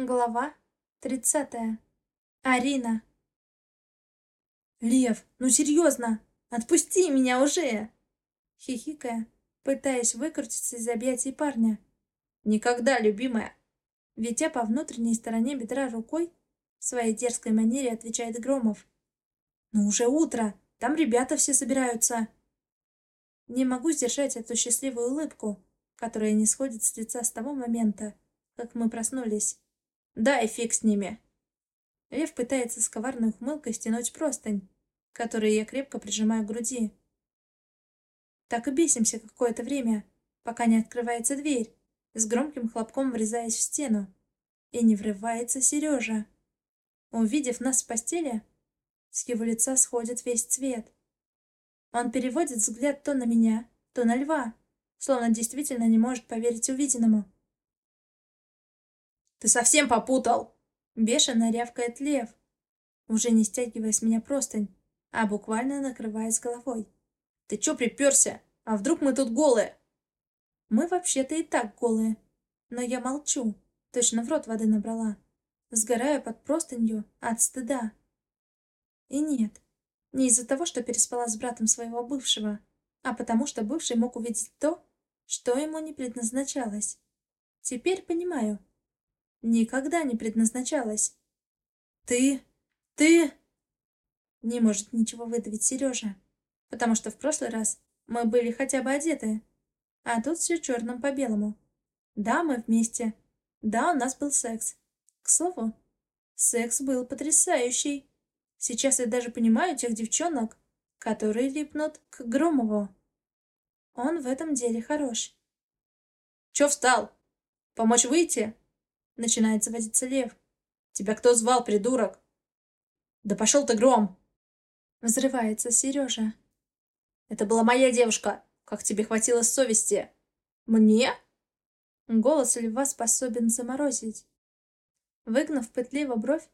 Глава тридцатая. Арина. «Лев, ну серьезно! Отпусти меня уже!» Хихикая, пытаясь выкрутиться из объятий парня. «Никогда, любимая!» Ведя по внутренней стороне бедра рукой, в своей дерзкой манере отвечает Громов. «Ну уже утро! Там ребята все собираются!» Не могу сдержать эту счастливую улыбку, которая не сходит с лица с того момента, как мы проснулись. Да, и фиг с ними. Лев пытается с коварной ухмылкой стянуть простынь, которую я крепко прижимаю к груди. Так и бесимся какое-то время, пока не открывается дверь, с громким хлопком врезаясь в стену. И не врывается Сережа. Увидев нас в постели, с его лица сходит весь цвет. Он переводит взгляд то на меня, то на льва, словно действительно не может поверить увиденному. «Ты совсем попутал!» Бешено рявкает лев, уже не стягивая с меня простынь, а буквально накрываясь головой. «Ты чё приперся? А вдруг мы тут голые?» «Мы вообще-то и так голые. Но я молчу, точно в рот воды набрала. Сгораю под простынью от стыда. И нет, не из-за того, что переспала с братом своего бывшего, а потому что бывший мог увидеть то, что ему не предназначалось. Теперь понимаю, никогда не предназначалась. «Ты... ты...» Не может ничего выдавить Сережа, потому что в прошлый раз мы были хотя бы одеты, а тут все черным по белому. Да, мы вместе. Да, у нас был секс. К слову, секс был потрясающий. Сейчас я даже понимаю тех девчонок, которые липнут к Громову. Он в этом деле хорош. «Чё встал? Помочь выйти?» Начинает заводиться лев. «Тебя кто звал, придурок?» «Да пошел ты, Гром!» Взрывается Сережа. «Это была моя девушка! Как тебе хватило совести?» «Мне?» Голос льва способен заморозить. Выгнув пытливо бровь,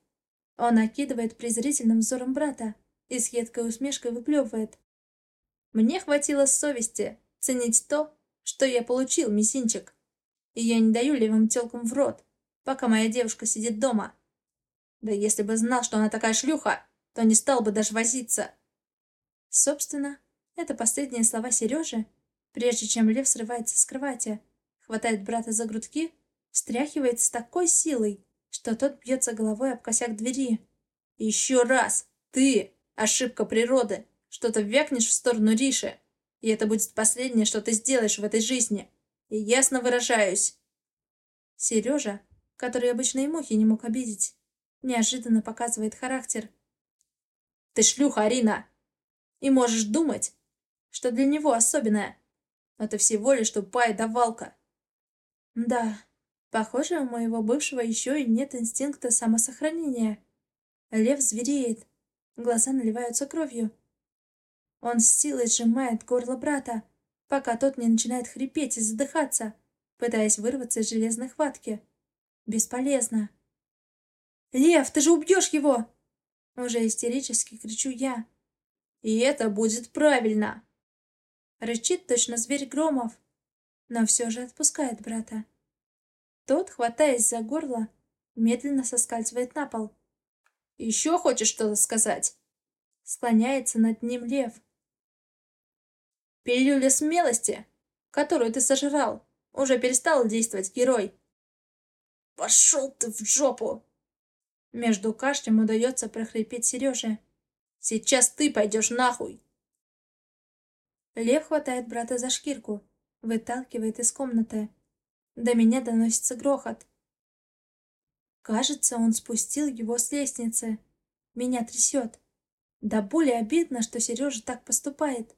он окидывает презрительным взором брата и с едкой усмешкой выплевывает. «Мне хватило совести ценить то, что я получил, мизинчик, и я не даю левым телкам в рот, пока моя девушка сидит дома. Да если бы знал, что она такая шлюха, то не стал бы даже возиться. Собственно, это последние слова Сережи, прежде чем Лев срывается с кровати, хватает брата за грудки, встряхивает с такой силой, что тот бьется головой об косяк двери. «Еще раз! Ты! Ошибка природы! Что-то вякнешь в сторону Риши, и это будет последнее, что ты сделаешь в этой жизни. И ясно выражаюсь!» Сережа который обычно и мухи не мог обидеть. Неожиданно показывает характер. «Ты шлюха, Арина! И можешь думать, что для него особенная, но ты всего лишь тупая давалка!» «Да, похоже, у моего бывшего еще и нет инстинкта самосохранения. Лев звереет, глаза наливаются кровью. Он с силой сжимает горло брата, пока тот не начинает хрипеть и задыхаться, пытаясь вырваться из железной хватки. Бесполезно. «Лев, ты же убьешь его!» Уже истерически кричу я. «И это будет правильно!» Рычит точно зверь Громов, но все же отпускает брата. Тот, хватаясь за горло, медленно соскальзывает на пол. «Еще хочешь что-то сказать?» Склоняется над ним лев. «Пилюля смелости, которую ты сожрал, уже перестал действовать герой. «Пошел ты в жопу!» Между кашлем удается прохрипеть Сереже. «Сейчас ты пойдешь нахуй!» Лев хватает брата за шкирку, выталкивает из комнаты. До меня доносится грохот. Кажется, он спустил его с лестницы. Меня трясет. Да более обидно, что Сережа так поступает.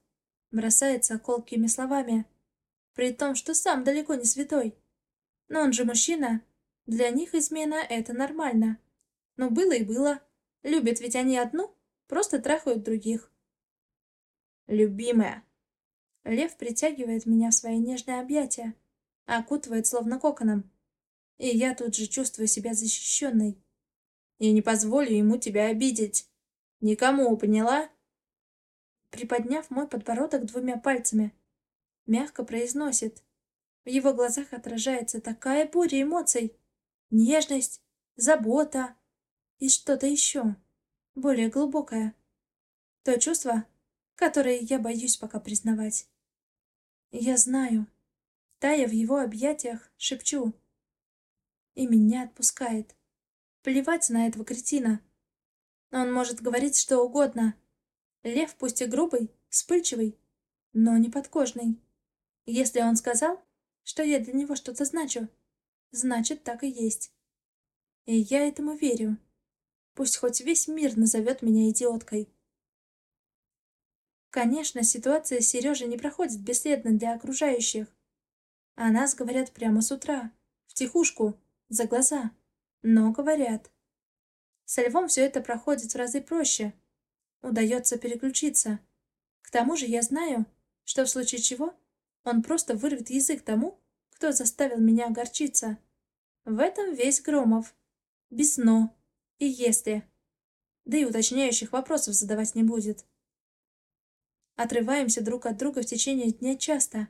Бросается колкими словами. При том, что сам далеко не святой. Но он же мужчина, для них измена — это нормально. Но было и было. Любят ведь они одну, просто трахают других. Любимая. Лев притягивает меня в свои нежные объятия, окутывает словно коконом. И я тут же чувствую себя защищенной. Я не позволю ему тебя обидеть. Никому, поняла? Приподняв мой подбородок двумя пальцами, мягко произносит. В его глазах отражается такая буря эмоций, Нежность, забота и что-то еще, более глубокое. То чувство, которое я боюсь пока признавать. Я знаю. Тая в его объятиях, шепчу. И меня отпускает. Плевать на этого кретина. Он может говорить что угодно. Лев пусть и грубый, вспыльчивый, но не подкожный. Если он сказал, что я для него что-то значу, значит, так и есть. И я этому верю. Пусть хоть весь мир назовет меня идиоткой. Конечно, ситуация с Сережей не проходит бесследно для окружающих. О нас говорят прямо с утра, в тихушку, за глаза. Но говорят. Со Львом все это проходит в разы проще. Удается переключиться. К тому же я знаю, что в случае чего он просто вырвет язык тому, кто заставил меня огорчиться. В этом весь Громов. Без «но» и «если». Да и уточняющих вопросов задавать не будет. Отрываемся друг от друга в течение дня часто.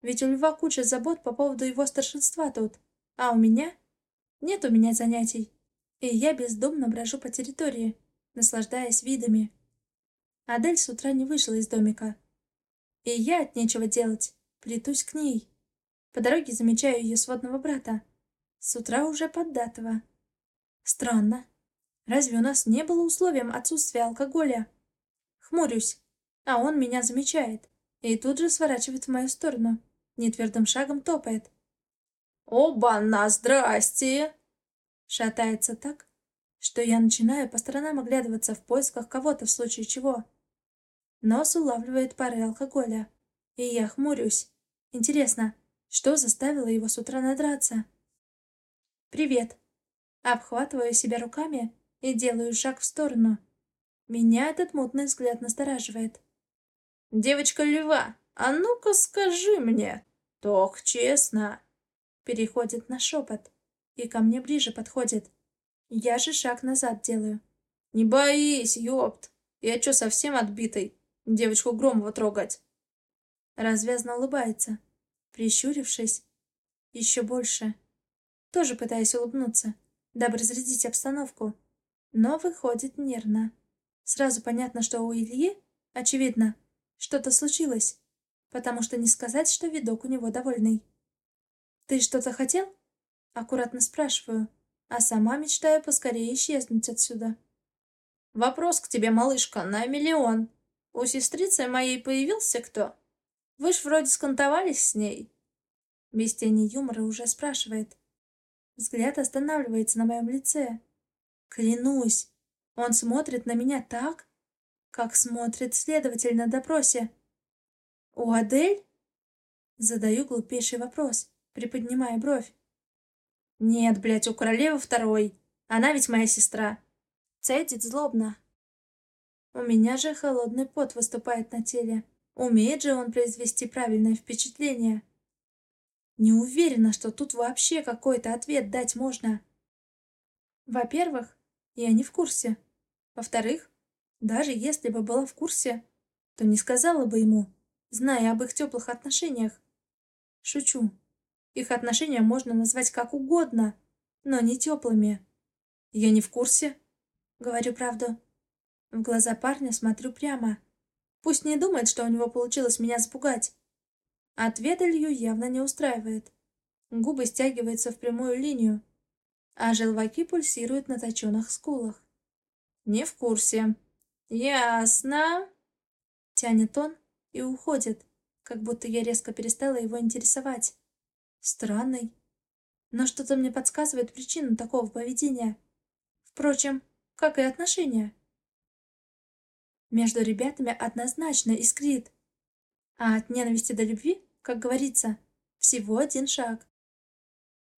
Ведь у Льва куча забот по поводу его старшинства тут. А у меня? Нет у меня занятий. И я бездумно брожу по территории, наслаждаясь видами. Адель с утра не вышла из домика. И я от нечего делать, плетусь к ней. По дороге замечаю ее сводного брата. С утра уже поддатого. Странно. Разве у нас не было условием отсутствия алкоголя? Хмурюсь, а он меня замечает и тут же сворачивает в мою сторону. Нетвердым шагом топает. «Оба-на, здрасте!» Шатается так, что я начинаю по сторонам оглядываться в поисках кого-то в случае чего. Нос улавливает пары алкоголя, и я хмурюсь. Интересно, что заставило его с утра надраться? «Привет!» Обхватываю себя руками и делаю шаг в сторону. Меня этот мутный взгляд настораживает. «Девочка льва, а ну-ка скажи мне, тох честно!» Переходит на шепот и ко мне ближе подходит. Я же шаг назад делаю. «Не боись, ёпт! Я чё, совсем отбитый? Девочку Громова трогать?» Развязно улыбается, прищурившись еще больше. Тоже пытаясь улыбнуться, дабы разрядить обстановку, но выходит нервно. Сразу понятно, что у Ильи, очевидно, что-то случилось, потому что не сказать, что видок у него довольный. «Ты что-то хотел?» Аккуратно спрашиваю, а сама мечтаю поскорее исчезнуть отсюда. «Вопрос к тебе, малышка, на миллион. У сестрицы моей появился кто? Вы ж вроде скантовались с ней». Без тени юмора уже спрашивает. Взгляд останавливается на моем лице. Клянусь, он смотрит на меня так, как смотрит следователь на допросе. «У Адель?» Задаю глупейший вопрос, приподнимая бровь. «Нет, блядь, у королевы второй. Она ведь моя сестра». Цедит злобно. У меня же холодный пот выступает на теле. Умеет же он произвести правильное впечатление. Не уверена, что тут вообще какой-то ответ дать можно. Во-первых, я не в курсе. Во-вторых, даже если бы была в курсе, то не сказала бы ему, зная об их теплых отношениях. Шучу. Их отношения можно назвать как угодно, но не теплыми. Я не в курсе. Говорю правду. В глаза парня смотрю прямо. Пусть не думает, что у него получилось меня запугать. Ответ Илью явно не устраивает. Губы стягиваются в прямую линию, а желваки пульсируют на точенных скулах. «Не в курсе». «Ясно». Тянет он и уходит, как будто я резко перестала его интересовать. Странный. Но что-то мне подсказывает причину такого поведения. Впрочем, как и отношения. Между ребятами однозначно искрит. А от ненависти до любви, как говорится, всего один шаг.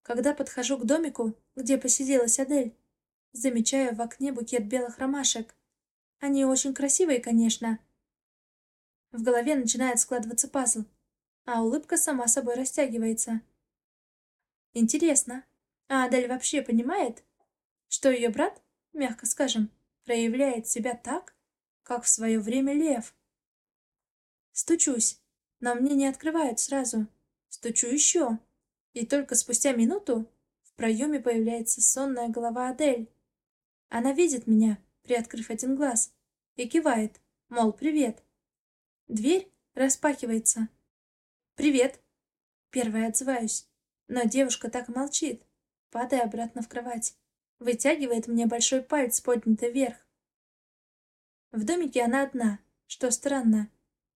Когда подхожу к домику, где посиделась Адель, замечаю в окне букет белых ромашек. Они очень красивые, конечно. В голове начинает складываться пазл, а улыбка сама собой растягивается. Интересно, а Адель вообще понимает, что ее брат, мягко скажем, проявляет себя так, как в свое время лев? Стучусь, но мне не открывают сразу. Стучу еще. И только спустя минуту в проеме появляется сонная голова Адель. Она видит меня, приоткрыв один глаз, и кивает, мол, привет. Дверь распахивается. «Привет!» Первая отзываюсь, но девушка так молчит, падая обратно в кровать. Вытягивает мне большой палец, поднятый вверх. В домике она одна, что странно,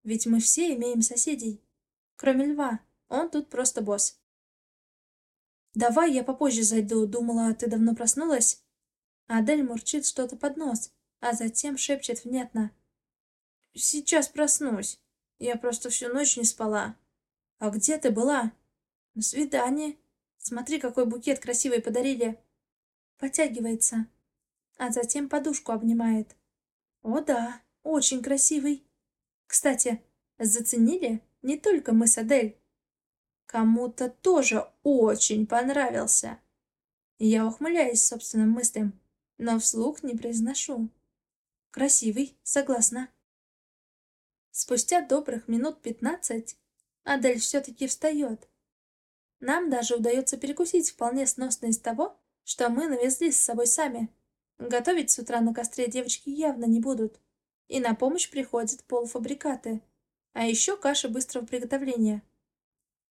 ведь мы все имеем соседей. Кроме льва, он тут просто босс. «Давай я попозже зайду, думала, ты давно проснулась?» Адель мурчит что-то под нос, а затем шепчет внятно. «Сейчас проснусь. Я просто всю ночь не спала. А где ты была?» «На свидании. Смотри, какой букет красивый подарили». Потягивается, а затем подушку обнимает. «О да, очень красивый. Кстати, заценили не только мы с Адель. Кому-то тоже очень понравился. Я ухмыляюсь собственным мыслям, но вслух не произношу. Красивый, согласна. Спустя добрых минут пятнадцать Адель все-таки встает. Нам даже удается перекусить вполне сносно из того, что мы навезли с собой сами. Готовить с утра на костре девочки явно не будут. И на помощь приходят полуфабрикаты. А еще каша быстрого приготовления.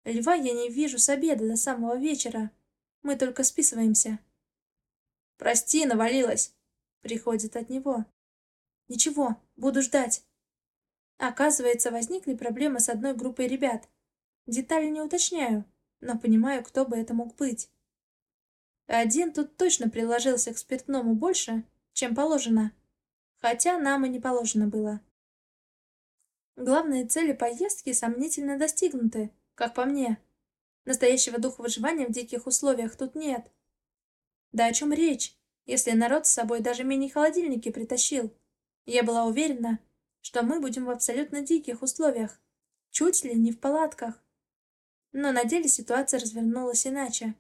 Льва я не вижу с обеда до самого вечера. Мы только списываемся. «Прости, навалилась!» Приходит от него. Ничего, буду ждать. Оказывается, возникли проблемы с одной группой ребят. Детали не уточняю, но понимаю, кто бы это мог быть. Один тут точно приложился к спиртному больше, чем положено. Хотя нам и не положено было. Главные цели поездки сомнительно достигнуты, как по мне. Настоящего духа выживания в диких условиях тут нет. Да о чем речь, если народ с собой даже мини-холодильники притащил? Я была уверена, что мы будем в абсолютно диких условиях, чуть ли не в палатках. Но на деле ситуация развернулась иначе.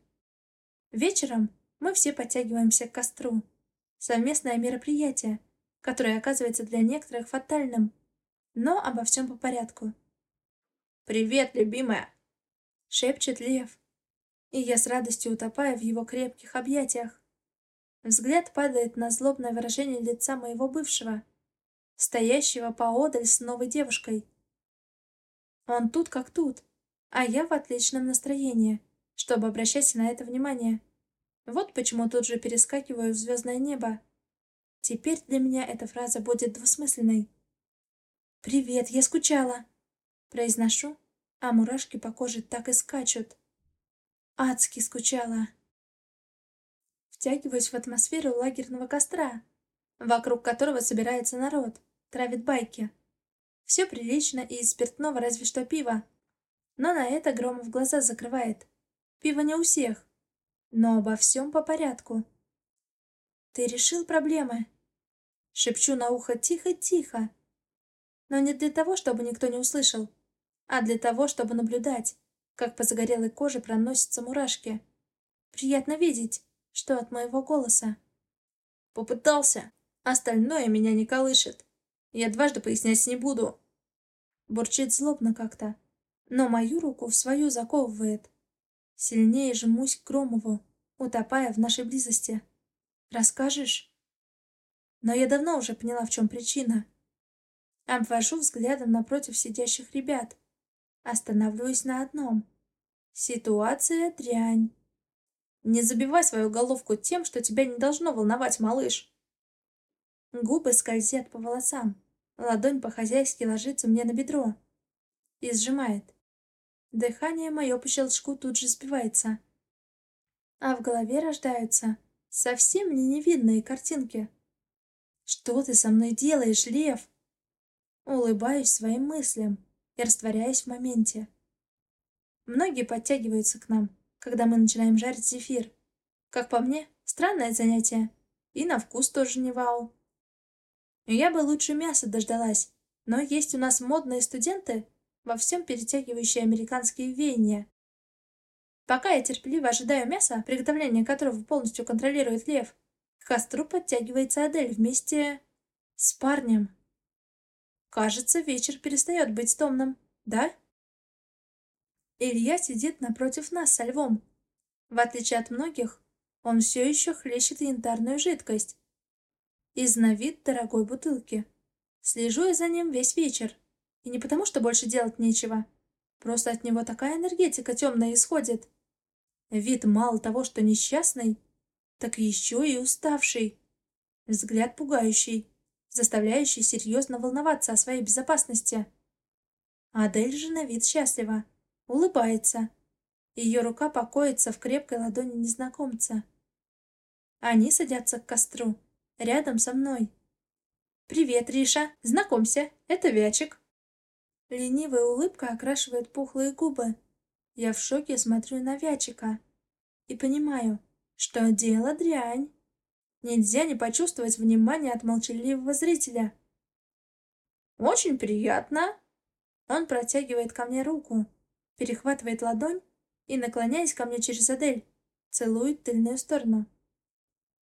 Вечером мы все подтягиваемся к костру. Совместное мероприятие, которое оказывается для некоторых фатальным. Но обо всем по порядку. «Привет, любимая!» — шепчет Лев. И я с радостью утопаю в его крепких объятиях. Взгляд падает на злобное выражение лица моего бывшего — стоящего поодаль с новой девушкой. Он тут как тут, а я в отличном настроении, чтобы обращать на это внимание. Вот почему тут же перескакиваю в звездное небо. Теперь для меня эта фраза будет двусмысленной. «Привет, я скучала!» Произношу, а мурашки по коже так и скачут. Адски скучала. Втягиваюсь в атмосферу лагерного костра, вокруг которого собирается народ травит байки. Все прилично и из спиртного разве что пиво. Но на это Громов глаза закрывает. Пиво не у всех. Но обо всем по порядку. «Ты решил проблемы?» Шепчу на ухо тихо-тихо. Но не для того, чтобы никто не услышал, а для того, чтобы наблюдать, как по загорелой коже проносятся мурашки. Приятно видеть, что от моего голоса. Попытался. Остальное меня не колышет. Я дважды пояснять не буду. Бурчит злобно как-то, но мою руку в свою заковывает. Сильнее жмусь к Громову, утопая в нашей близости. Расскажешь? Но я давно уже поняла, в чем причина. Обвожу взглядом напротив сидящих ребят. Останавливаюсь на одном. Ситуация дрянь. Не забивай свою головку тем, что тебя не должно волновать, малыш. Губы скользят по волосам. Ладонь по-хозяйски ложится мне на бедро. И сжимает. Дыхание мое по щелчку тут же сбивается. А в голове рождаются совсем мне невидные картинки. «Что ты со мной делаешь, Лев?» Улыбаюсь своим мыслям и растворяюсь в моменте. Многие подтягиваются к нам, когда мы начинаем жарить зефир. Как по мне, странное занятие. И на вкус тоже не вау. Я бы лучше мяса дождалась, но есть у нас модные студенты, во всем перетягивающие американские веяния. Пока я терпеливо ожидаю мяса, приготовление которого полностью контролирует Лев, к костру подтягивается Адель вместе с парнем. Кажется, вечер перестает быть томным, да? Илья сидит напротив нас со львом. В отличие от многих, Он все еще хлещет янтарную жидкость. Из на вид дорогой бутылки. Слежу я за ним весь вечер. И не потому, что больше делать нечего. Просто от него такая энергетика темная исходит. Вид мало того, что несчастный, так еще и уставший. Взгляд пугающий, заставляющий серьезно волноваться о своей безопасности. Адель же на вид счастлива, улыбается. Ее рука покоится в крепкой ладони незнакомца. Они садятся к костру, рядом со мной. «Привет, Риша! Знакомься, это Вячик!» Ленивая улыбка окрашивает пухлые губы. Я в шоке смотрю на Вячика и понимаю, что дело дрянь. Нельзя не почувствовать внимание от молчаливого зрителя. «Очень приятно!» Он протягивает ко мне руку, перехватывает ладонь и, наклоняясь ко мне через Адель, целует тыльную сторону.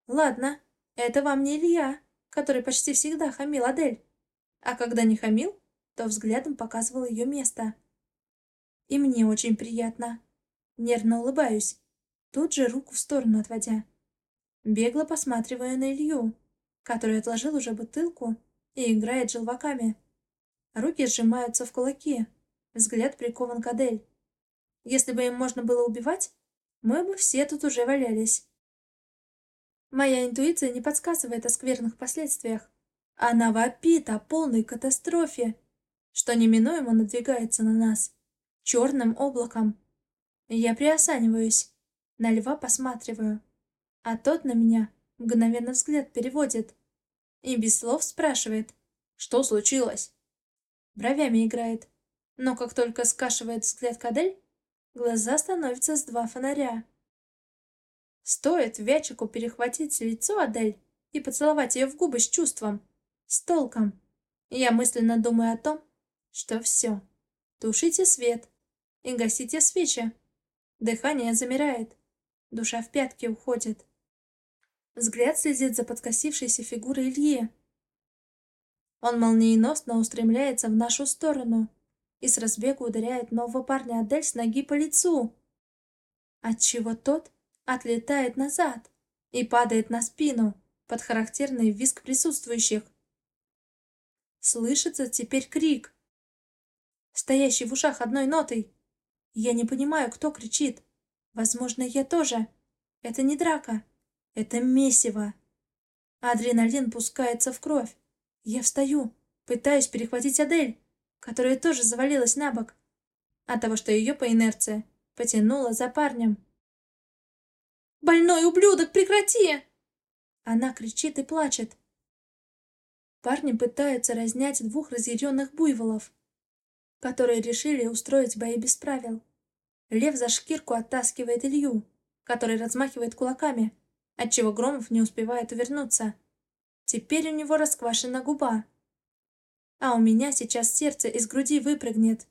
«Ладно, это вам не Илья, который почти всегда хамил Адель. А когда не хамил, то взглядом показывал ее место. И мне очень приятно. Нервно улыбаюсь, тут же руку в сторону отводя. Бегло посматривая на Илью, который отложил уже бутылку и играет желваками. Руки сжимаются в кулаки, взгляд прикован к Адель. Если бы им можно было убивать, мы бы все тут уже валялись. Моя интуиция не подсказывает о скверных последствиях. Она вопит о полной катастрофе, что неминуемо надвигается на нас черным облаком. Я приосаниваюсь, на льва посматриваю, а тот на меня мгновенно взгляд переводит и без слов спрашивает, что случилось. Бровями играет, но как только скашивает взгляд Кадель, глаза становятся с два фонаря. Стоит Вячику перехватить лицо Адель и поцеловать ее в губы с чувством, с толком. Я мысленно думаю о том, что все. Тушите свет и гасите свечи. Дыхание замирает, душа в пятки уходит. Взгляд следит за подкосившейся фигурой Ильи. Он молниеносно устремляется в нашу сторону и с разбегу ударяет нового парня Адель с ноги по лицу. Отчего тот отлетает назад и падает на спину под характерный визг присутствующих. Слышится теперь крик, стоящий в ушах одной нотой. Я не понимаю, кто кричит. Возможно, я тоже. Это не драка. Это месиво. Адреналин пускается в кровь. Я встаю, пытаюсь перехватить Адель, которая тоже завалилась на бок. От того, что ее по инерции потянуло за парнем. «Больной ублюдок, прекрати!» Она кричит и плачет. Парни пытаются разнять двух разъяренных буйволов, которые решили устроить бои без правил. Лев за шкирку оттаскивает Илью, который размахивает кулаками, отчего Громов не успевает увернуться. Теперь у него расквашена губа. А у меня сейчас сердце из груди выпрыгнет.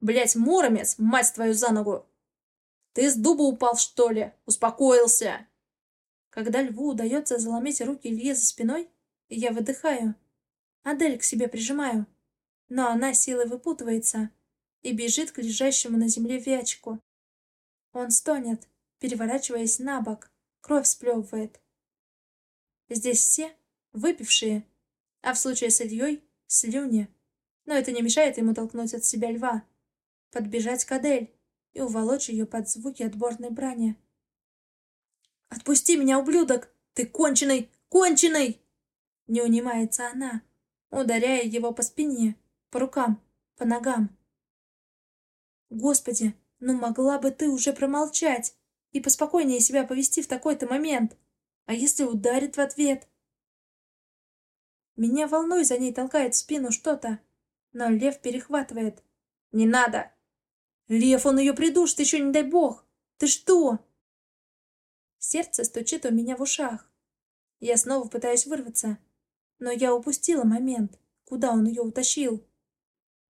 Блять, Муромец, мать твою за ногу! Ты с дуба упал, что ли? Успокоился!» Когда льву удается заломить руки Илье за спиной, я выдыхаю. Адель к себе прижимаю. Но она силой выпутывается и бежит к лежащему на земле Вячику. Он стонет, переворачиваясь на бок, кровь сплевывает. Здесь все выпившие, а в случае с Ильей — слюни. Но это не мешает ему толкнуть от себя льва, подбежать к Адель и уволочь ее под звуки отборной брани. «Отпусти меня, ублюдок! Ты конченый! Конченый!» Не унимается она, ударяя его по спине, по рукам, по ногам. «Господи, ну могла бы ты уже промолчать и поспокойнее себя повести в такой-то момент. А если ударит в ответ?» Меня волной за ней толкает в спину что-то, но лев перехватывает. «Не надо! Лев, он ее придушит, еще не дай бог! Ты что?» Сердце стучит у меня в ушах. Я снова пытаюсь вырваться, но я упустила момент, куда он ее утащил.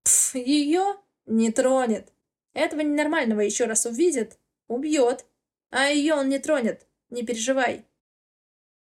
Пф, ее не тронет. Этого ненормального еще раз увидит, убьет. А ее он не тронет, не переживай.